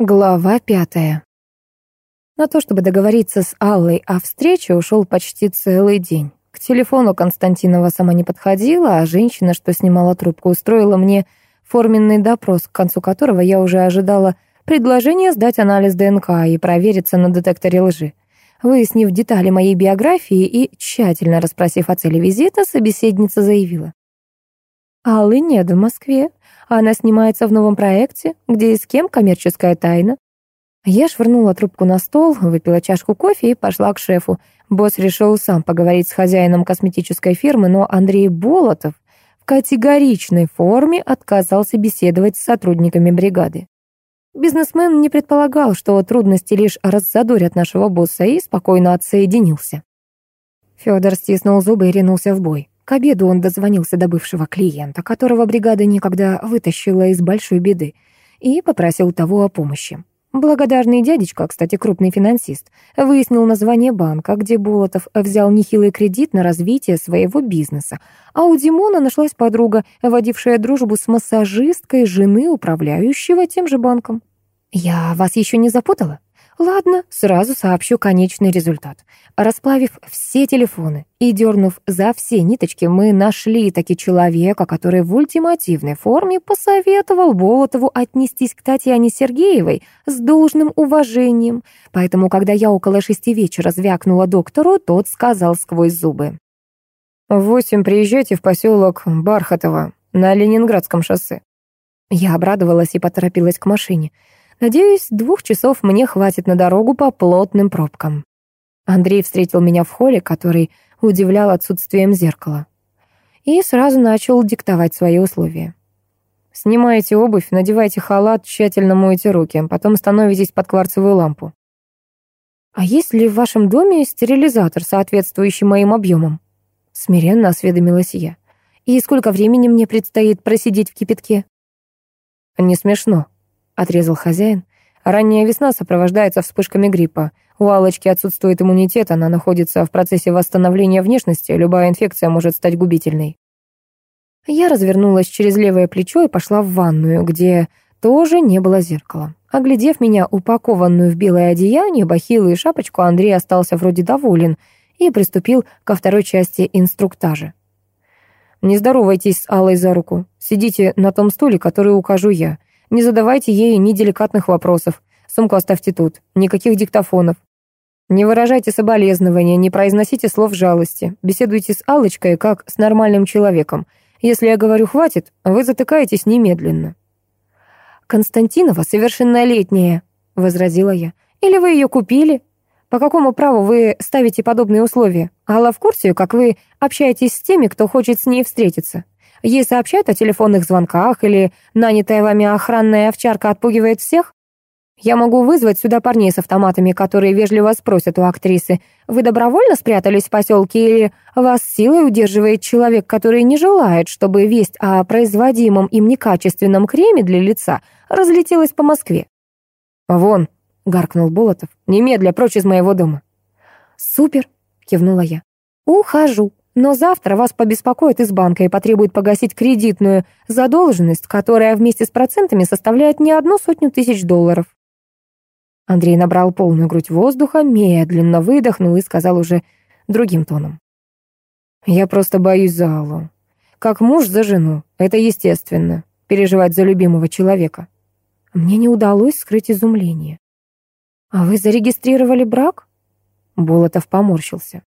Глава пятая. На то, чтобы договориться с Аллой о встрече, ушел почти целый день. К телефону Константинова сама не подходила, а женщина, что снимала трубку, устроила мне форменный допрос, к концу которого я уже ожидала предложения сдать анализ ДНК и провериться на детекторе лжи. Выяснив детали моей биографии и тщательно расспросив о цели визита, собеседница заявила. «Аллы нет в Москве. Она снимается в новом проекте, где и с кем коммерческая тайна. Я швырнула трубку на стол, выпила чашку кофе и пошла к шефу. Босс решил сам поговорить с хозяином косметической фирмы, но Андрей Болотов в категоричной форме отказался беседовать с сотрудниками бригады. Бизнесмен не предполагал, что трудности лишь раззадорят нашего босса, и спокойно отсоединился. Федор стиснул зубы и ринулся в бой. К обеду он дозвонился до бывшего клиента, которого бригада никогда вытащила из большой беды, и попросил того о помощи. Благодарный дядечка, кстати, крупный финансист, выяснил название банка, где Болотов взял нехилый кредит на развитие своего бизнеса, а у Димона нашлась подруга, водившая дружбу с массажисткой жены управляющего тем же банком. «Я вас еще не запутала?» Ладно, сразу сообщу конечный результат. Расплавив все телефоны и дернув за все ниточки, мы нашли таки человека, который в ультимативной форме посоветовал Болотову отнестись к Татьяне Сергеевой с должным уважением. Поэтому, когда я около шести вечера звякнула доктору, тот сказал сквозь зубы. «В восемь приезжайте в поселок Бархатово на Ленинградском шоссе». Я обрадовалась и поторопилась к машине. Надеюсь, двух часов мне хватит на дорогу по плотным пробкам. Андрей встретил меня в холле, который удивлял отсутствием зеркала. И сразу начал диктовать свои условия. Снимайте обувь, надевайте халат, тщательно мойте руки, потом становитесь под кварцевую лампу. «А есть ли в вашем доме стерилизатор, соответствующий моим объемам?» Смиренно осведомилась я. «И сколько времени мне предстоит просидеть в кипятке?» «Не смешно», отрезал хозяин. Ранняя весна сопровождается вспышками гриппа. У Алочки отсутствует иммунитет, она находится в процессе восстановления внешности, любая инфекция может стать губительной. Я развернулась через левое плечо и пошла в ванную, где тоже не было зеркала. Оглядев меня, упакованную в белое одеяние, бахилы и шапочку, Андрей остался вроде доволен и приступил ко второй части инструктажа. «Не здоровайтесь с Аллой за руку. Сидите на том стуле, который укажу я. Не задавайте ей ни деликатных вопросов. Сумку оставьте тут. Никаких диктофонов. Не выражайте соболезнования, не произносите слов жалости. Беседуйте с Аллочкой, как с нормальным человеком. Если я говорю «хватит», вы затыкаетесь немедленно. «Константинова совершеннолетняя», — возразила я. «Или вы ее купили? По какому праву вы ставите подобные условия? Алла в курсе, как вы общаетесь с теми, кто хочет с ней встретиться? Ей сообщают о телефонных звонках или нанятая вами охранная овчарка отпугивает всех? Я могу вызвать сюда парней с автоматами, которые вежливо спросят у актрисы, «Вы добровольно спрятались в поселке или вас силой удерживает человек, который не желает, чтобы весть о производимом им некачественном креме для лица разлетелась по Москве?» «Вон», — гаркнул Болотов, — «немедля прочь из моего дома». «Супер», — кивнула я. «Ухожу». Но завтра вас побеспокоит из банка и потребует погасить кредитную задолженность, которая вместе с процентами составляет не одну сотню тысяч долларов. Андрей набрал полную грудь воздуха, медленно выдохнул и сказал уже другим тоном. «Я просто боюсь за Аллу. Как муж за жену. Это естественно. Переживать за любимого человека». Мне не удалось скрыть изумление. «А вы зарегистрировали брак?» Болотов поморщился.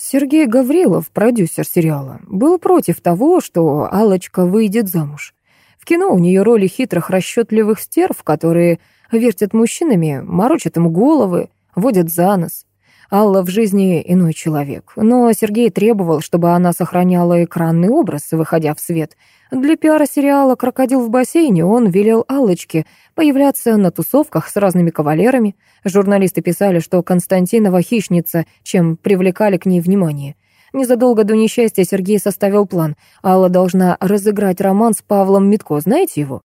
Сергей Гаврилов, продюсер сериала, был против того, что Алочка выйдет замуж. В кино у нее роли хитрых, расчетливых стерв, которые вертят мужчинами, морочат им головы, водят за нос. Алла в жизни иной человек, но Сергей требовал, чтобы она сохраняла экранный образ, выходя в свет. Для пиара сериала «Крокодил в бассейне» он велел Аллочке появляться на тусовках с разными кавалерами. Журналисты писали, что Константинова хищница, чем привлекали к ней внимание. Незадолго до несчастья Сергей составил план. Алла должна разыграть роман с Павлом Митко, знаете его?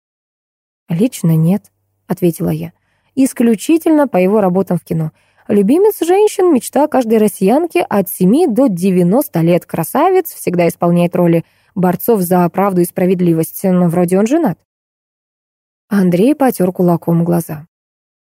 «Лично нет», — ответила я. «Исключительно по его работам в кино». Любимец женщин, мечта каждой россиянки от 7 до 90 лет. Красавец, всегда исполняет роли борцов за правду и справедливость, но вроде он женат. Андрей потер кулаком глаза.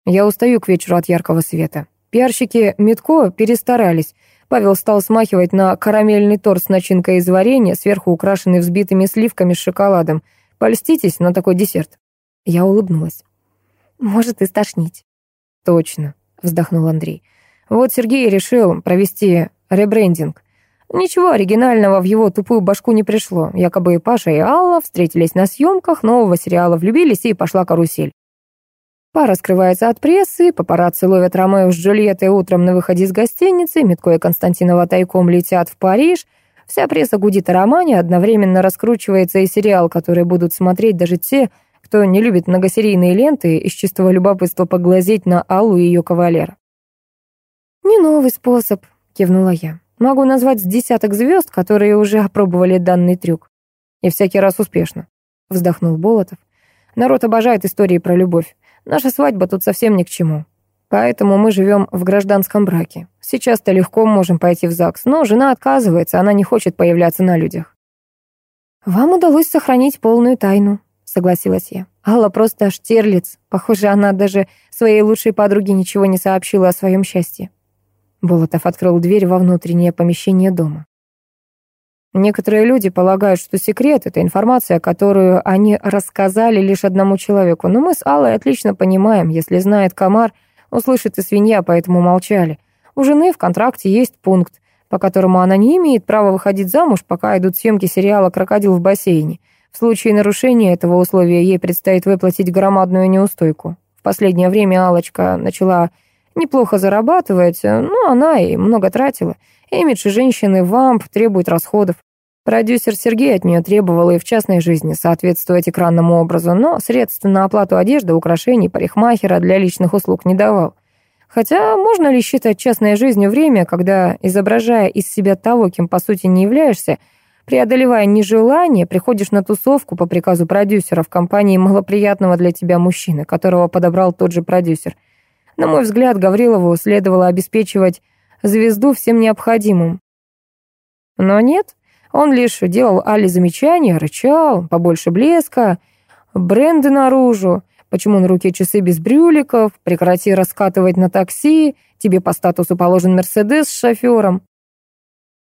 Я устаю к вечеру от яркого света. Пиарщики Митко перестарались. Павел стал смахивать на карамельный торт с начинкой из варенья, сверху украшенный взбитыми сливками с шоколадом. Польститесь на такой десерт. Я улыбнулась. Может и стошнить. Точно, вздохнул Андрей. Вот Сергей решил провести ребрендинг. Ничего оригинального в его тупую башку не пришло. Якобы Паша и Алла встретились на съемках нового сериала, влюбились и пошла карусель. Пара скрывается от прессы, папарацци ловят Ромео с Джульеттой утром на выходе из гостиницы, Митко и Константинова тайком летят в Париж. Вся пресса гудит о романе, одновременно раскручивается и сериал, который будут смотреть даже те, кто не любит многосерийные ленты из чистого любопытства поглазеть на Аллу и ее кавалера. «Не новый способ», — кивнула я. «Могу назвать с десяток звезд, которые уже опробовали данный трюк. И всякий раз успешно», — вздохнул Болотов. «Народ обожает истории про любовь. Наша свадьба тут совсем ни к чему. Поэтому мы живем в гражданском браке. Сейчас-то легко можем пойти в ЗАГС, но жена отказывается, она не хочет появляться на людях». «Вам удалось сохранить полную тайну», — согласилась я. Алла просто штирлиц. Похоже, она даже своей лучшей подруге ничего не сообщила о своем счастье. Болотов открыл дверь во внутреннее помещение дома. Некоторые люди полагают, что секрет — это информация, которую они рассказали лишь одному человеку. Но мы с Аллой отлично понимаем, если знает комар, услышит и свинья, поэтому молчали. У жены в контракте есть пункт, по которому она не имеет права выходить замуж, пока идут съемки сериала «Крокодил в бассейне». В случае нарушения этого условия ей предстоит выплатить громадную неустойку. В последнее время Алочка начала неплохо зарабатывать, но она и много тратила. Имидж женщины вамп требует расходов. Продюсер Сергей от нее требовал и в частной жизни соответствовать экранному образу, но средств на оплату одежды, украшений, парикмахера для личных услуг не давал. Хотя можно ли считать частной жизнью время, когда, изображая из себя того, кем по сути не являешься, преодолевая нежелание, приходишь на тусовку по приказу продюсера в компании малоприятного для тебя мужчины, которого подобрал тот же продюсер – на мой взгляд, Гаврилову следовало обеспечивать звезду всем необходимым. Но нет, он лишь делал Али замечания, рычал, побольше блеска, бренды наружу, почему на руке часы без брюликов, прекрати раскатывать на такси, тебе по статусу положен Мерседес с шофером.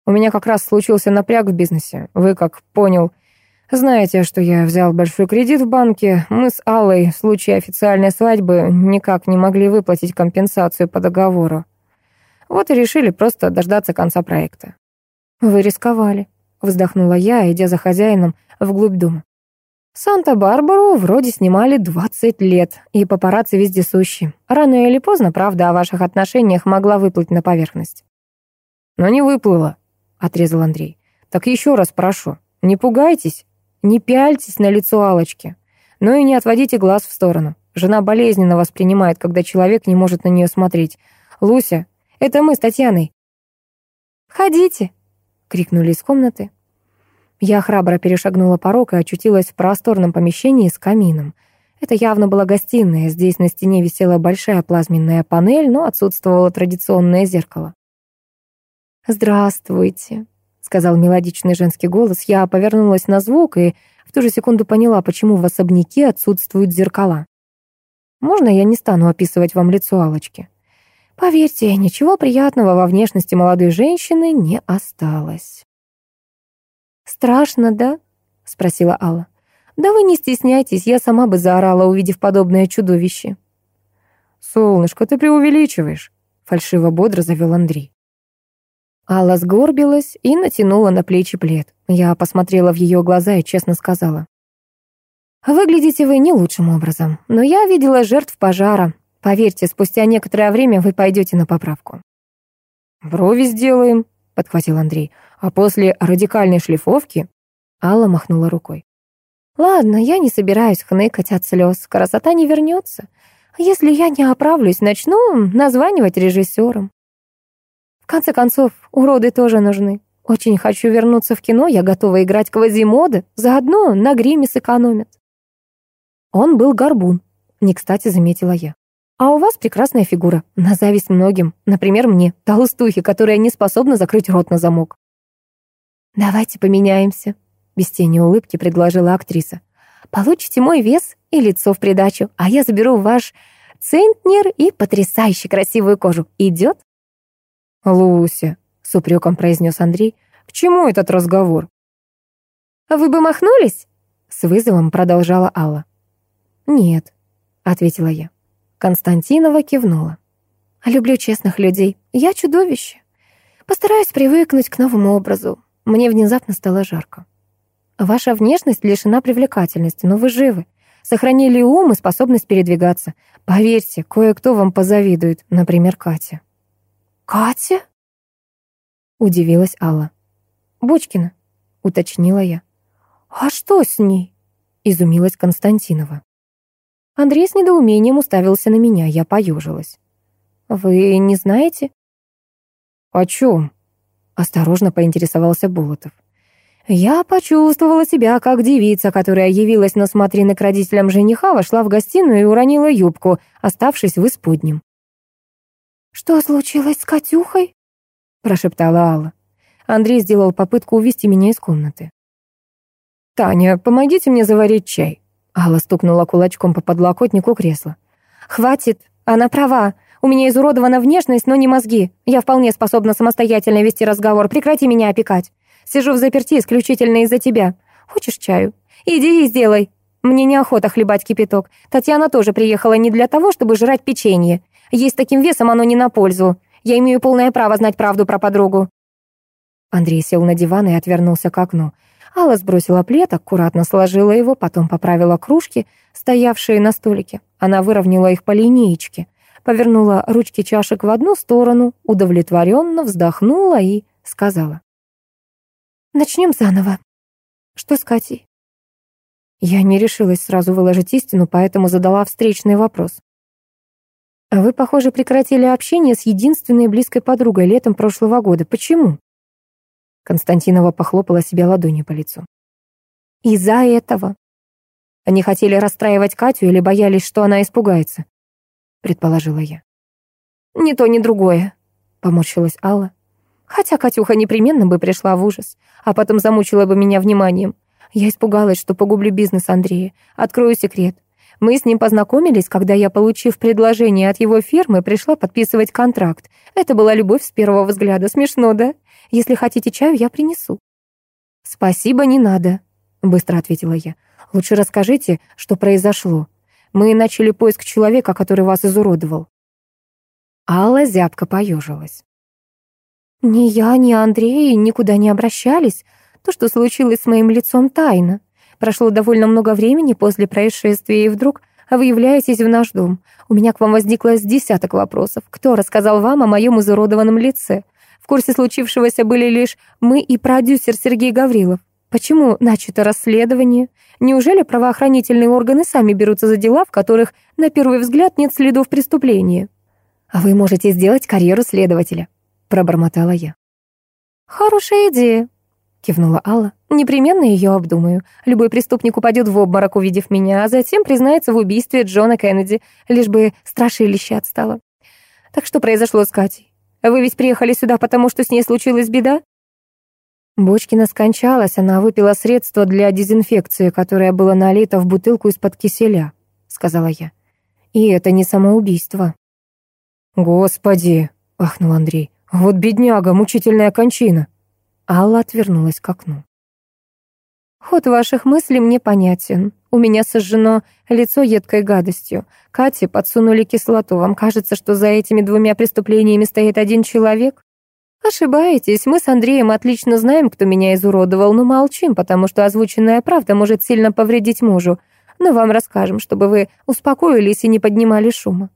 У меня как раз случился напряг в бизнесе. Вы, как понял, знаете, что я взял большой кредит в банке. Мы с Аллой в случае официальной свадьбы никак не могли выплатить компенсацию по договору. Вот и решили просто дождаться конца проекта. Вы рисковали, вздохнула я, идя за хозяином вглубь дома. Санта-Барбару вроде снимали 20 лет, и папарацци вездесущи. Рано или поздно правда о ваших отношениях могла выплыть на поверхность. Но не выплыла, отрезал Андрей. Так еще раз прошу, не пугайтесь, не пяльтесь на лицо Алочки, но и не отводите глаз в сторону. Жена болезненно воспринимает, когда человек не может на нее смотреть. «Луся, это мы с Татьяной». «Входите!» — крикнули из комнаты. Я храбро перешагнула порог и очутилась в просторном помещении с камином. Это явно была гостиная, здесь на стене висела большая плазменная панель, но отсутствовало традиционное зеркало. «Здравствуйте», сказал мелодичный женский голос. Я повернулась на звук и в ту же секунду поняла, почему в особняке отсутствуют зеркала. Можно я не стану описывать вам лицо Алочки? Поверьте, ничего приятного во внешности молодой женщины не осталось. «Страшно, да?» — спросила Алла. «Да вы не стесняйтесь, я сама бы заорала, увидев подобное чудовище». «Солнышко, ты преувеличиваешь», — фальшиво-бодро завел Андрей. Алла сгорбилась и натянула на плечи плед. Я посмотрела в ее глаза и честно сказала. «Выглядите вы не лучшим образом, но я видела жертв пожара. Поверьте, спустя некоторое время вы пойдете на поправку». «Брови сделаем», — подхватил Андрей. «А после радикальной шлифовки...» Алла махнула рукой. «Ладно, я не собираюсь хныкать от слез. Красота не вернется. Если я не оправлюсь, начну названивать режиссером. В конце концов, уроды тоже нужны. Очень хочу вернуться в кино, я готова играть квазимоды, заодно на гриме сэкономят. Он был горбун, не кстати заметила я. А у вас прекрасная фигура, на зависть многим, например, мне, толстухе, которая не способна закрыть рот на замок. «Давайте поменяемся», — без тени улыбки предложила актриса. Получите мой вес и лицо в придачу, а я заберу ваш центнер и потрясающе красивую кожу. Идет?» «Луся», — с упреком произнес Андрей, — «к чему этот разговор?» «Вы бы махнулись?» — с вызовом продолжала Алла. «Нет», — ответила я. Константинова кивнула. «Люблю честных людей. Я чудовище. Постараюсь привыкнуть к новому образу. Мне внезапно стало жарко. Ваша внешность лишена привлекательности, но вы живы. Сохранили ум и способность передвигаться. Поверьте, кое-кто вам позавидует, например, Катя». «Катя?» — удивилась Алла. «Бочкина», — уточнила я. «А что с ней?» — изумилась Константинова. Андрей с недоумением уставился на меня, я поежилась. «Вы не знаете?» «О чем?» — осторожно поинтересовался Болотов. Я почувствовала себя как девица, которая явилась на смотрины к родителям жениха, вошла в гостиную и уронила юбку, оставшись в исподнем. «Что случилось с Катюхой?» — прошептала Алла. Андрей сделал попытку увести меня из комнаты. «Таня, помогите мне заварить чай». Алла стукнула кулачком по подлокотнику кресла. «Хватит, она права. У меня изуродована внешность, но не мозги. Я вполне способна самостоятельно вести разговор. Прекрати меня опекать. Сижу в заперти исключительно из-за тебя. Хочешь чаю? Иди и сделай. Мне неохота хлебать кипяток. Татьяна тоже приехала не для того, чтобы жрать печенье. Ей с таким весом оно не на пользу. Я имею полное право знать правду про подругу». Андрей сел на диван и отвернулся к окну. Алла сбросила плед, аккуратно сложила его, потом поправила кружки, стоявшие на столике. Она выровняла их по линеечке, повернула ручки чашек в одну сторону, удовлетворенно вздохнула и сказала. Начнем заново. Что с Катей? Я не решилась сразу выложить истину, поэтому задала встречный вопрос. А вы, похоже, прекратили общение с единственной близкой подругой летом прошлого года. Почему? Константинова похлопала себя ладонью по лицу. Из-за этого. Они хотели расстраивать Катю или боялись, что она испугается, предположила я. Ни то, ни другое, поморщилась Алла. Хотя Катюха непременно бы пришла в ужас, а потом замучила бы меня вниманием. Я испугалась, что погублю бизнес Андрея. Открою секрет. Мы с ним познакомились, когда я, получив предложение от его фирмы, пришла подписывать контракт. Это была любовь с первого взгляда. Смешно, да? Если хотите чаю, я принесу. «Спасибо, не надо», — быстро ответила я. «Лучше расскажите, что произошло. Мы начали поиск человека, который вас изуродовал». Алла зябко поежилась. Ни я, ни Андрей никуда не обращались. То, что случилось с моим лицом, тайна. Прошло довольно много времени после происшествия, и вдруг вы являетесь в наш дом. У меня к вам возникло с десяток вопросов. Кто рассказал вам о моем изуродованном лице? В курсе случившегося были лишь мы и продюсер Сергей Гаврилов. Почему начато расследование? Неужели правоохранительные органы сами берутся за дела, в которых, на первый взгляд, нет следов преступления? А вы можете сделать карьеру следователя пробормотала я. «Хорошая идея», — кивнула Алла. «Непременно ее обдумаю. Любой преступник упадет в обморок, увидев меня, а затем признается в убийстве Джона Кеннеди, лишь бы страшилище отстало. Так что произошло с Катей? Вы ведь приехали сюда, потому что с ней случилась беда?» Бочкина скончалась, она выпила средство для дезинфекции, которое было налито в бутылку из-под киселя, сказала я. И это не самоубийство. Господи, ахнул Андрей. Вот бедняга, мучительная кончина. Алла отвернулась к окну. Ход ваших мыслей мне понятен. У меня сожжено лицо едкой гадостью. Кате подсунули кислоту. Вам кажется, что за этими двумя преступлениями стоит один человек? Ошибаетесь. Мы с Андреем отлично знаем, кто меня изуродовал, но молчим, потому что озвученная правда может сильно повредить мужу. Но вам расскажем, чтобы вы успокоились и не поднимали шума.